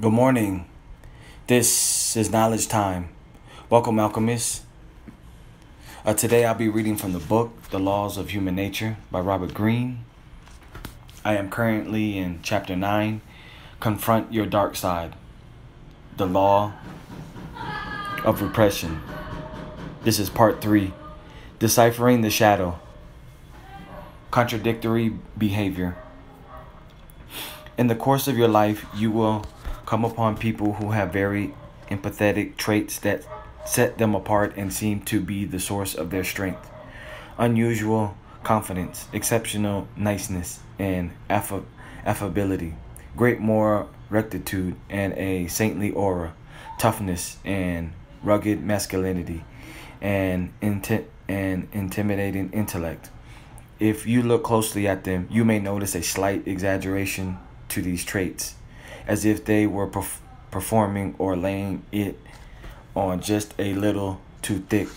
Good morning. This is Knowledge Time. Welcome, alchemists. Uh, today I'll be reading from the book The Laws of Human Nature by Robert Greene. I am currently in chapter 9 Confront Your Dark Side The Law of Repression. This is part 3 Deciphering the Shadow Contradictory Behavior. In the course of your life, you will come upon people who have very empathetic traits that set them apart and seem to be the source of their strength. Unusual confidence, exceptional niceness, and aff- affability, great moral rectitude, and a saintly aura, toughness and rugged masculinity, and, inti- and intimidating intellect. If you look closely at them, you may notice a slight exaggeration to these traits as if they were perf- performing or laying it on just a little too thick.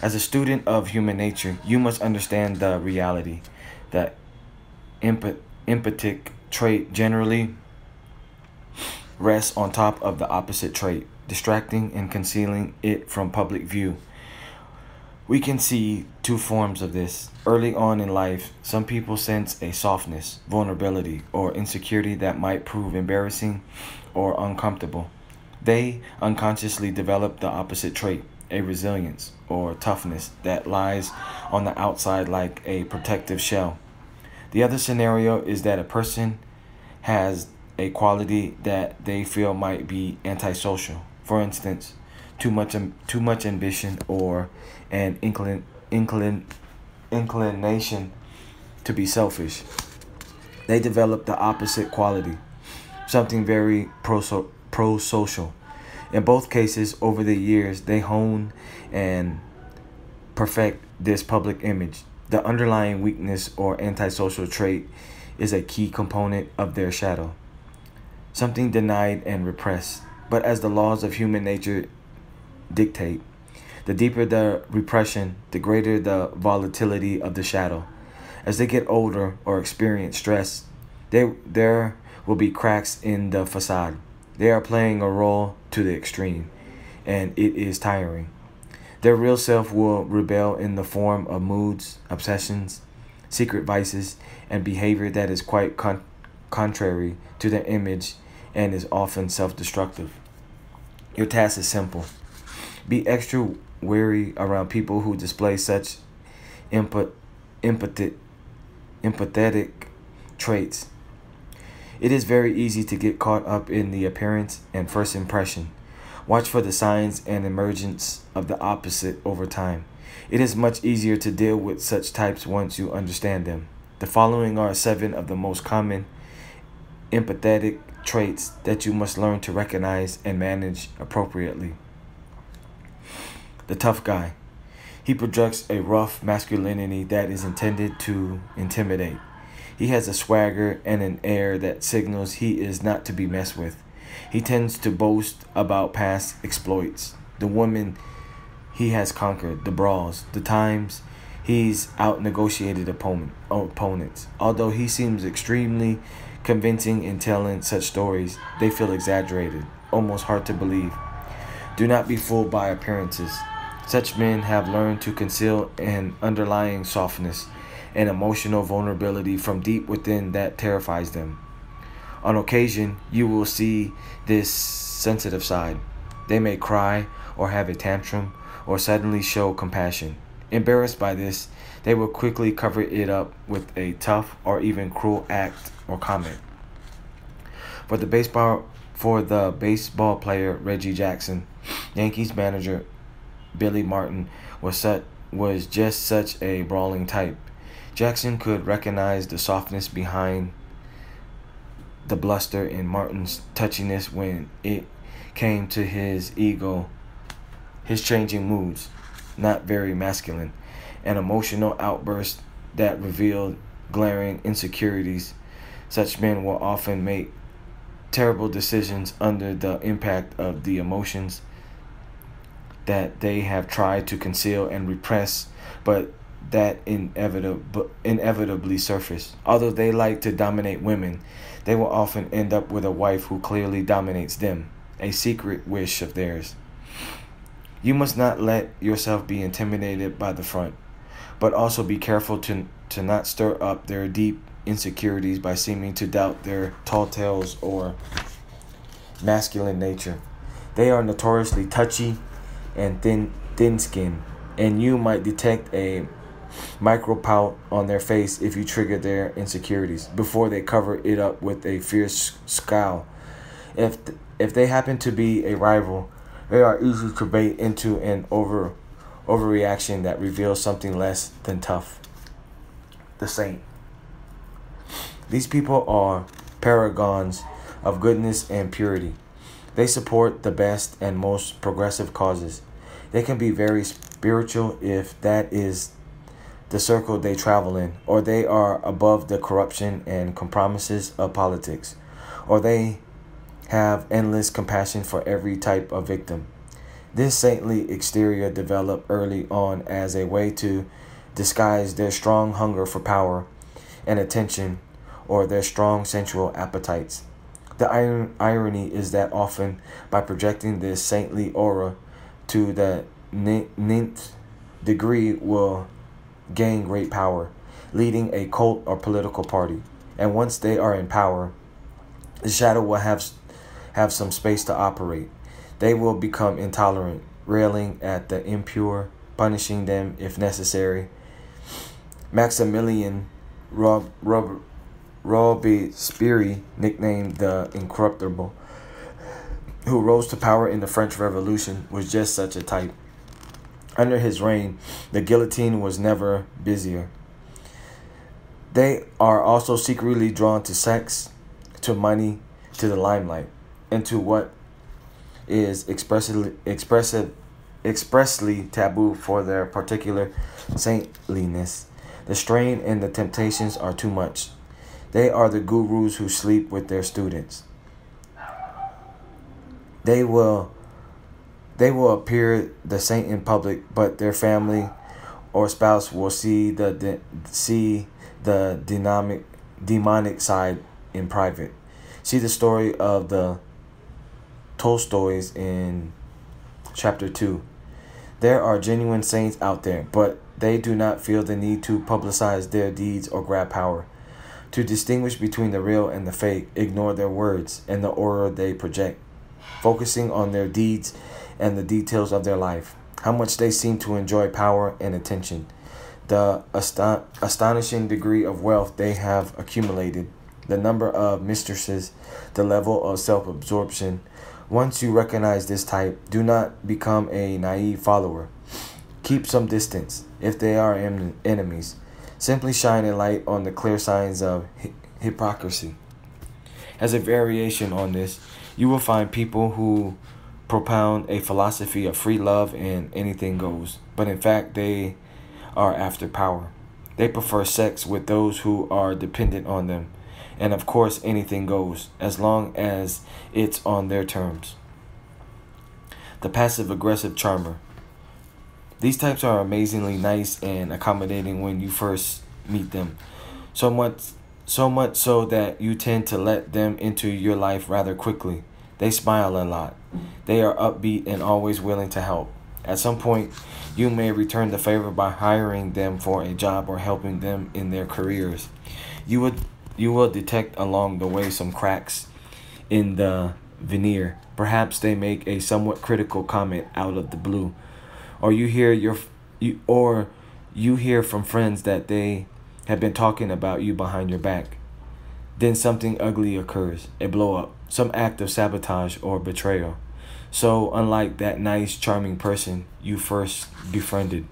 As a student of human nature, you must understand the reality that emph- empathic trait generally rests on top of the opposite trait, distracting and concealing it from public view. We can see two forms of this. Early on in life, some people sense a softness, vulnerability, or insecurity that might prove embarrassing or uncomfortable. They unconsciously develop the opposite trait, a resilience or toughness that lies on the outside like a protective shell. The other scenario is that a person has a quality that they feel might be antisocial. For instance, too much too much ambition or an inclin, inclin, inclination to be selfish. They develop the opposite quality, something very pro pro social. In both cases, over the years, they hone and perfect this public image. The underlying weakness or antisocial trait is a key component of their shadow, something denied and repressed. But as the laws of human nature dictate. The deeper the repression, the greater the volatility of the shadow. As they get older or experience stress, they, there will be cracks in the facade. They are playing a role to the extreme, and it is tiring. Their real self will rebel in the form of moods, obsessions, secret vices, and behavior that is quite con- contrary to their image and is often self destructive. Your task is simple be extra wary around people who display such empath- empathetic, empathetic traits. It is very easy to get caught up in the appearance and first impression. Watch for the signs and emergence of the opposite over time. It is much easier to deal with such types once you understand them. The following are seven of the most common empathetic traits that you must learn to recognize and manage appropriately the tough guy. He projects a rough masculinity that is intended to intimidate. He has a swagger and an air that signals he is not to be messed with. He tends to boast about past exploits, the women he has conquered, the brawls, the times he's out negotiated opponent, opponents. Although he seems extremely convincing in telling such stories, they feel exaggerated, almost hard to believe. Do not be fooled by appearances. Such men have learned to conceal an underlying softness and emotional vulnerability from deep within that terrifies them. On occasion, you will see this sensitive side. They may cry or have a tantrum or suddenly show compassion. Embarrassed by this, they will quickly cover it up with a tough or even cruel act or comment. For the baseball for the baseball player Reggie Jackson, Yankees manager Billy Martin was such was just such a brawling type. Jackson could recognize the softness behind the bluster in Martin's touchiness when it came to his ego, his changing moods, not very masculine, an emotional outburst that revealed glaring insecurities. Such men will often make terrible decisions under the impact of the emotions that they have tried to conceal and repress, but that inevitably, inevitably surface. Although they like to dominate women, They will often end up with a wife who clearly dominates them, a secret wish of theirs. You must not let yourself be intimidated by the front, but also be careful to, to not stir up their deep insecurities by seeming to doubt their tall tales or masculine nature. They are notoriously touchy and thin thin skinned, and you might detect a micro pout on their face if you trigger their insecurities before they cover it up with a fierce scowl. If if they happen to be a rival, they are easy to bait into an over overreaction that reveals something less than tough. The saint. These people are paragons of goodness and purity. They support the best and most progressive causes. They can be very spiritual if that is the circle they travel in, or they are above the corruption and compromises of politics, or they have endless compassion for every type of victim. This saintly exterior developed early on as a way to disguise their strong hunger for power and attention or their strong sensual appetites. The iron, irony is that often by projecting this saintly aura to the ninth degree will gain great power, leading a cult or political party. And once they are in power, the shadow will have have some space to operate. They will become intolerant, railing at the impure, punishing them if necessary. Maximilian Rob, Rob, Robespierre, nicknamed the Incorruptible, who rose to power in the French Revolution, was just such a type. Under his reign, the guillotine was never busier. They are also secretly drawn to sex, to money, to the limelight, and to what is expressly expressive expressly taboo for their particular saintliness. The strain and the temptations are too much. They are the gurus who sleep with their students. They will they will appear the saint in public, but their family or spouse will see the de, see the dynamic demonic side in private. See the story of the Tolstoys in chapter 2. There are genuine saints out there, but they do not feel the need to publicize their deeds or grab power. To distinguish between the real and the fake, ignore their words and the aura they project, focusing on their deeds and the details of their life, how much they seem to enjoy power and attention, the aston- astonishing degree of wealth they have accumulated, the number of mistresses, the level of self absorption. Once you recognize this type, do not become a naive follower. Keep some distance if they are en- enemies simply shine a light on the clear signs of hi- hypocrisy. As a variation on this, you will find people who propound a philosophy of free love and anything goes, but in fact, they are after power. They prefer sex with those who are dependent on them, and of course, anything goes, as long as it's on their terms. The passive aggressive charmer. These types are amazingly nice and accommodating when you first meet them. So much so much so that you tend to let them into your life rather quickly. They smile a lot. They are upbeat and always willing to help. At some point, you may return the favor by hiring them for a job or helping them in their careers. You would you will detect along the way some cracks in the veneer. Perhaps they make a somewhat critical comment out of the blue or you hear your you or you hear from friends that they have been talking about you behind your back. Then something ugly occurs, a blow up, some act of sabotage or betrayal. So, unlike that nice, charming person you first befriended.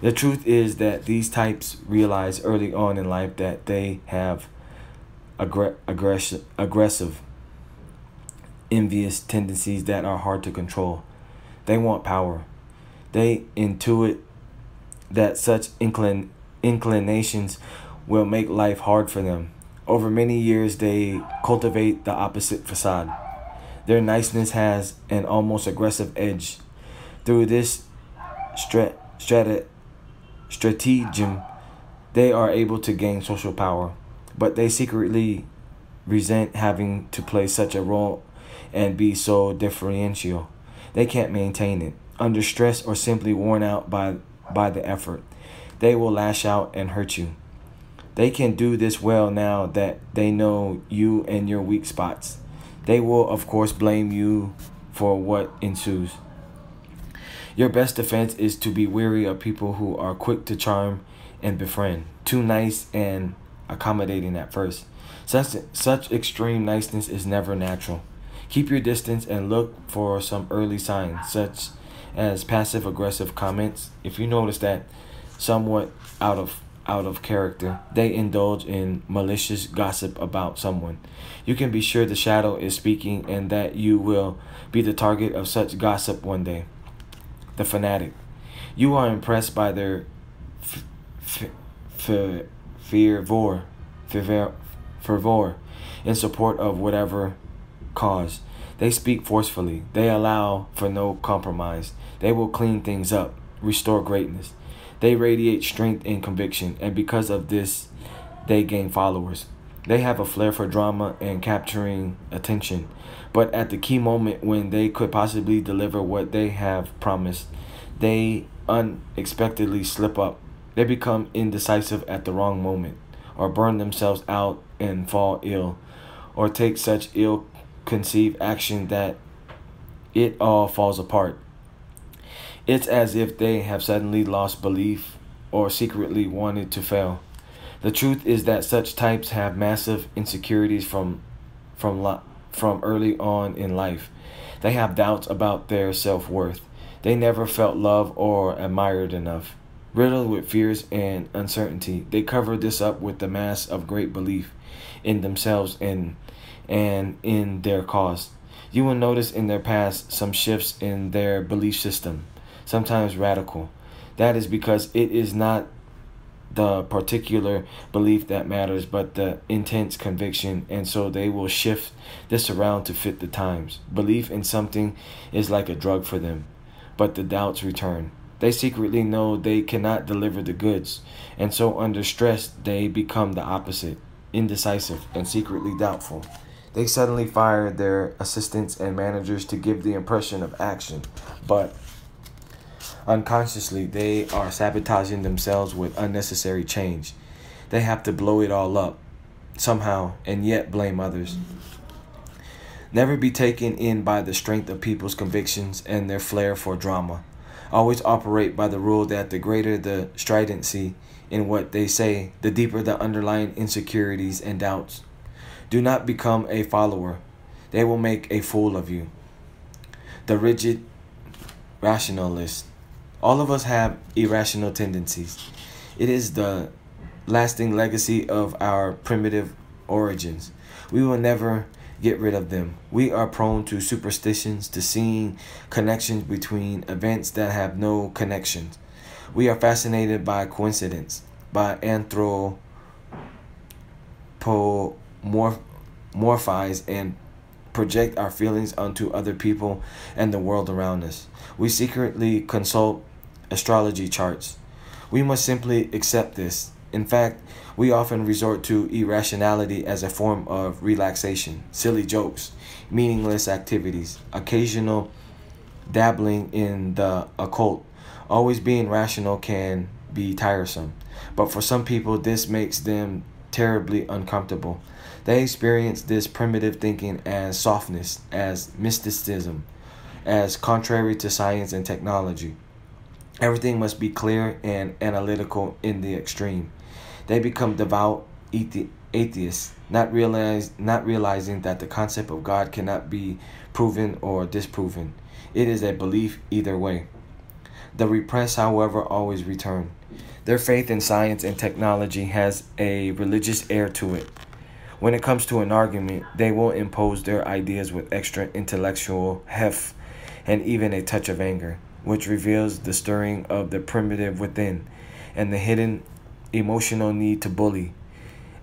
The truth is that these types realize early on in life that they have aggr- aggressive, aggressive, envious tendencies that are hard to control. They want power, they intuit that such inclin- inclinations will make life hard for them. Over many years, they cultivate the opposite facade. Their niceness has an almost aggressive edge. Through this strat- strata- stratagem, they are able to gain social power, but they secretly resent having to play such a role and be so differential. They can't maintain it. Under stress or simply worn out by, by the effort, they will lash out and hurt you. They can do this well now that they know you and your weak spots. They will, of course, blame you for what ensues. Your best defense is to be weary of people who are quick to charm and befriend, too nice and accommodating at first. Such, such extreme niceness is never natural. Keep your distance and look for some early signs, such as passive aggressive comments. If you notice that somewhat out of out of character, they indulge in malicious gossip about someone. You can be sure the shadow is speaking and that you will be the target of such gossip one day. The fanatic. You are impressed by their fervor, fervor, fervor in support of whatever cause. They speak forcefully. They allow for no compromise. They will clean things up, restore greatness. They radiate strength and conviction, and because of this, they gain followers. They have a flair for drama and capturing attention, but at the key moment when they could possibly deliver what they have promised, they unexpectedly slip up. They become indecisive at the wrong moment, or burn themselves out and fall ill, or take such ill conceived action that it all falls apart. It's as if they have suddenly lost belief or secretly wanted to fail. The truth is that such types have massive insecurities from from from early on in life. They have doubts about their self-worth. They never felt loved or admired enough. Riddled with fears and uncertainty, they cover this up with the mask of great belief in themselves and and in their cause. You will notice in their past some shifts in their belief system, sometimes radical. That is because it is not the particular belief that matters, but the intense conviction, and so they will shift this around to fit the times. Belief in something is like a drug for them, but the doubts return. They secretly know they cannot deliver the goods, and so under stress, they become the opposite indecisive and secretly doubtful. They suddenly fire their assistants and managers to give the impression of action, but unconsciously they are sabotaging themselves with unnecessary change. They have to blow it all up somehow and yet blame others. Never be taken in by the strength of people's convictions and their flair for drama. Always operate by the rule that the greater the stridency in what they say, the deeper the underlying insecurities and doubts. Do not become a follower. They will make a fool of you. The rigid rationalist. All of us have irrational tendencies. It is the lasting legacy of our primitive origins. We will never get rid of them. We are prone to superstitions, to seeing connections between events that have no connections. We are fascinated by coincidence, by anthropomorphism morphize and project our feelings onto other people and the world around us. We secretly consult astrology charts. We must simply accept this. In fact, we often resort to irrationality as a form of relaxation, silly jokes, meaningless activities, occasional dabbling in the occult. Always being rational can be tiresome, but for some people, this makes them terribly uncomfortable. They experience this primitive thinking as softness, as mysticism, as contrary to science and technology. Everything must be clear and analytical in the extreme. They become devout atheists, not realize not realizing that the concept of God cannot be proven or disproven. It is a belief either way. The repressed, however, always return. Their faith in science and technology has a religious air to it. When it comes to an argument, they will impose their ideas with extra intellectual heft and even a touch of anger, which reveals the stirring of the primitive within and the hidden emotional need to bully.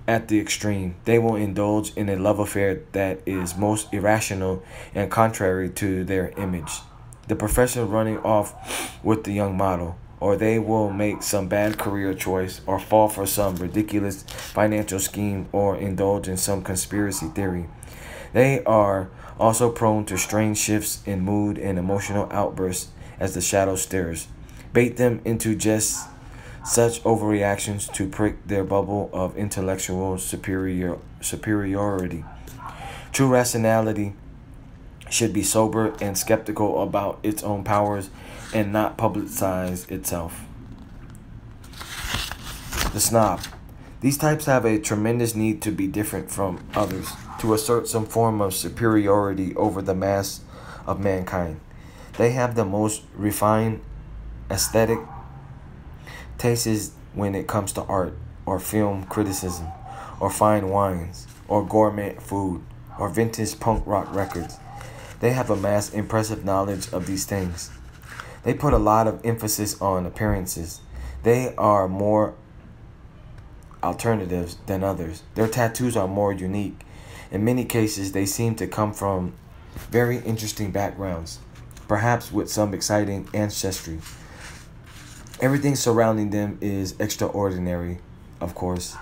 At the extreme, they will indulge in a love affair that is most irrational and contrary to their image. The professor running off with the young model, or they will make some bad career choice, or fall for some ridiculous financial scheme, or indulge in some conspiracy theory. They are also prone to strange shifts in mood and emotional outbursts as the shadow stirs. Bait them into just such overreactions to prick their bubble of intellectual superior superiority. True rationality should be sober and skeptical about its own powers and not publicize itself. The snob. These types have a tremendous need to be different from others, to assert some form of superiority over the mass of mankind. They have the most refined aesthetic tastes when it comes to art or film criticism or fine wines or gourmet food or vintage punk rock records. They have amassed impressive knowledge of these things. They put a lot of emphasis on appearances. They are more alternatives than others. Their tattoos are more unique. In many cases, they seem to come from very interesting backgrounds, perhaps with some exciting ancestry. Everything surrounding them is extraordinary, of course.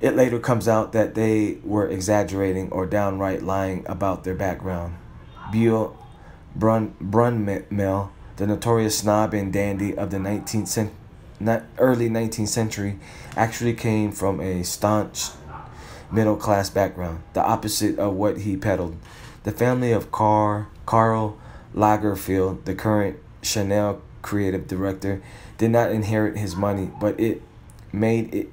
It later comes out that they were exaggerating or downright lying about their background. Beale Brun- the notorious snob and dandy of the 19th cent- early 19th century, actually came from a staunch middle class background, the opposite of what he peddled. The family of Carl, Karl Lagerfeld, the current Chanel creative director, did not inherit his money, but it made it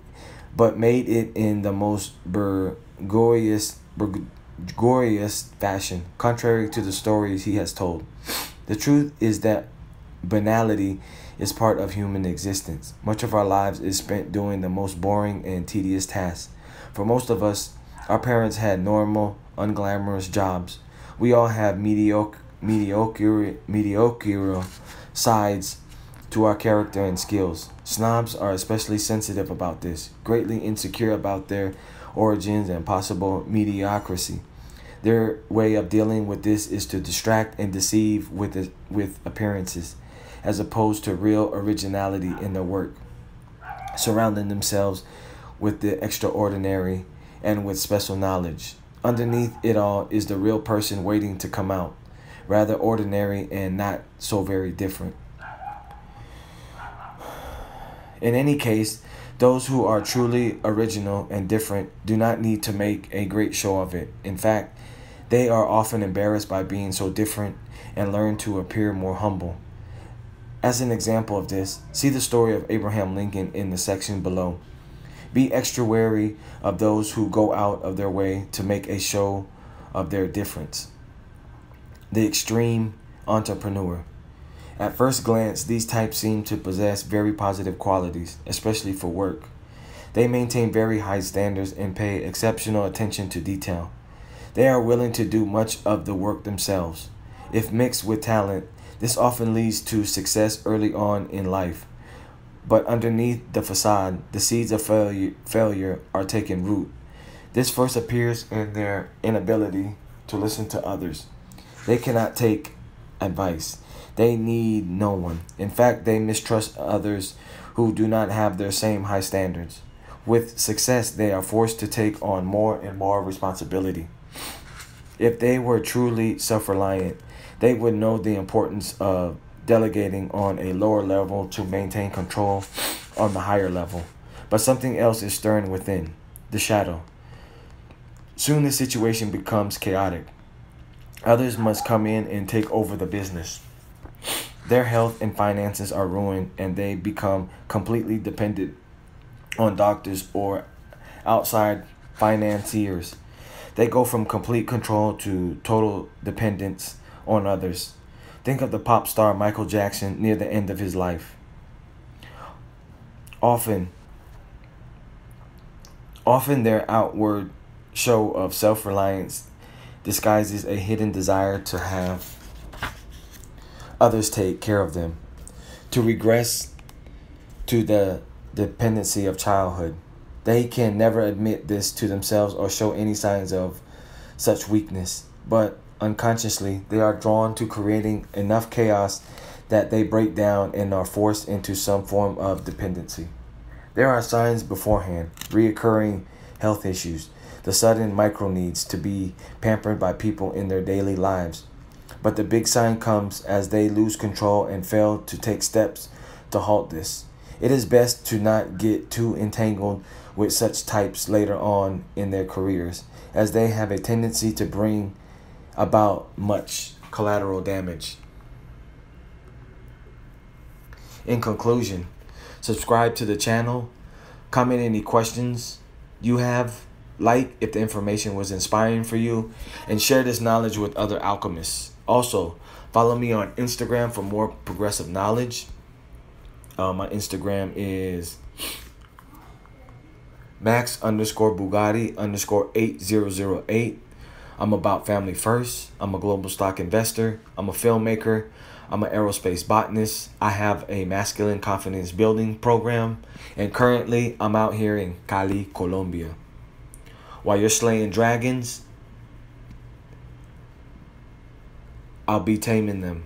but made it in the most burgorious, burgorious fashion, contrary to the stories he has told. The truth is that banality is part of human existence. Much of our lives is spent doing the most boring and tedious tasks. For most of us, our parents had normal, unglamorous jobs. We all have mediocre, mediocre, mediocre sides to our character and skills. Snobs are especially sensitive about this, greatly insecure about their origins and possible mediocrity. Their way of dealing with this is to distract and deceive with, with appearances as opposed to real originality in their work, surrounding themselves with the extraordinary and with special knowledge. Underneath it all is the real person waiting to come out, rather ordinary and not so very different. In any case, those who are truly original and different do not need to make a great show of it. In fact, they are often embarrassed by being so different and learn to appear more humble. As an example of this, see the story of Abraham Lincoln in the section below. Be extra wary of those who go out of their way to make a show of their difference. The extreme entrepreneur. At first glance, these types seem to possess very positive qualities, especially for work. They maintain very high standards and pay exceptional attention to detail. They are willing to do much of the work themselves. If mixed with talent, this often leads to success early on in life. But underneath the facade, the seeds of failure, failure are taking root. This first appears in their inability to listen to others. They cannot take advice. They need no one. In fact, they mistrust others who do not have their same high standards. With success, they are forced to take on more and more responsibility. If they were truly self reliant, they would know the importance of delegating on a lower level to maintain control on the higher level. But something else is stirring within the shadow. Soon the situation becomes chaotic. Others must come in and take over the business. Their health and finances are ruined, and they become completely dependent on doctors or outside financiers. They go from complete control to total dependence on others. Think of the pop star Michael Jackson near the end of his life. Often, often their outward show of self-reliance disguises a hidden desire to have others take care of them, to regress to the dependency of childhood. They can never admit this to themselves or show any signs of such weakness, but unconsciously they are drawn to creating enough chaos that they break down and are forced into some form of dependency. There are signs beforehand, reoccurring health issues, the sudden micro needs to be pampered by people in their daily lives. But the big sign comes as they lose control and fail to take steps to halt this. It is best to not get too entangled with such types later on in their careers, as they have a tendency to bring about much collateral damage. In conclusion, subscribe to the channel, comment any questions you have, like if the information was inspiring for you, and share this knowledge with other alchemists. Also, follow me on Instagram for more progressive knowledge. Uh, my Instagram is max underscore Bugatti underscore 8008. I'm about family first. I'm a global stock investor. I'm a filmmaker. I'm an aerospace botanist. I have a masculine confidence building program. And currently, I'm out here in Cali, Colombia. While you're slaying dragons, I'll be taming them.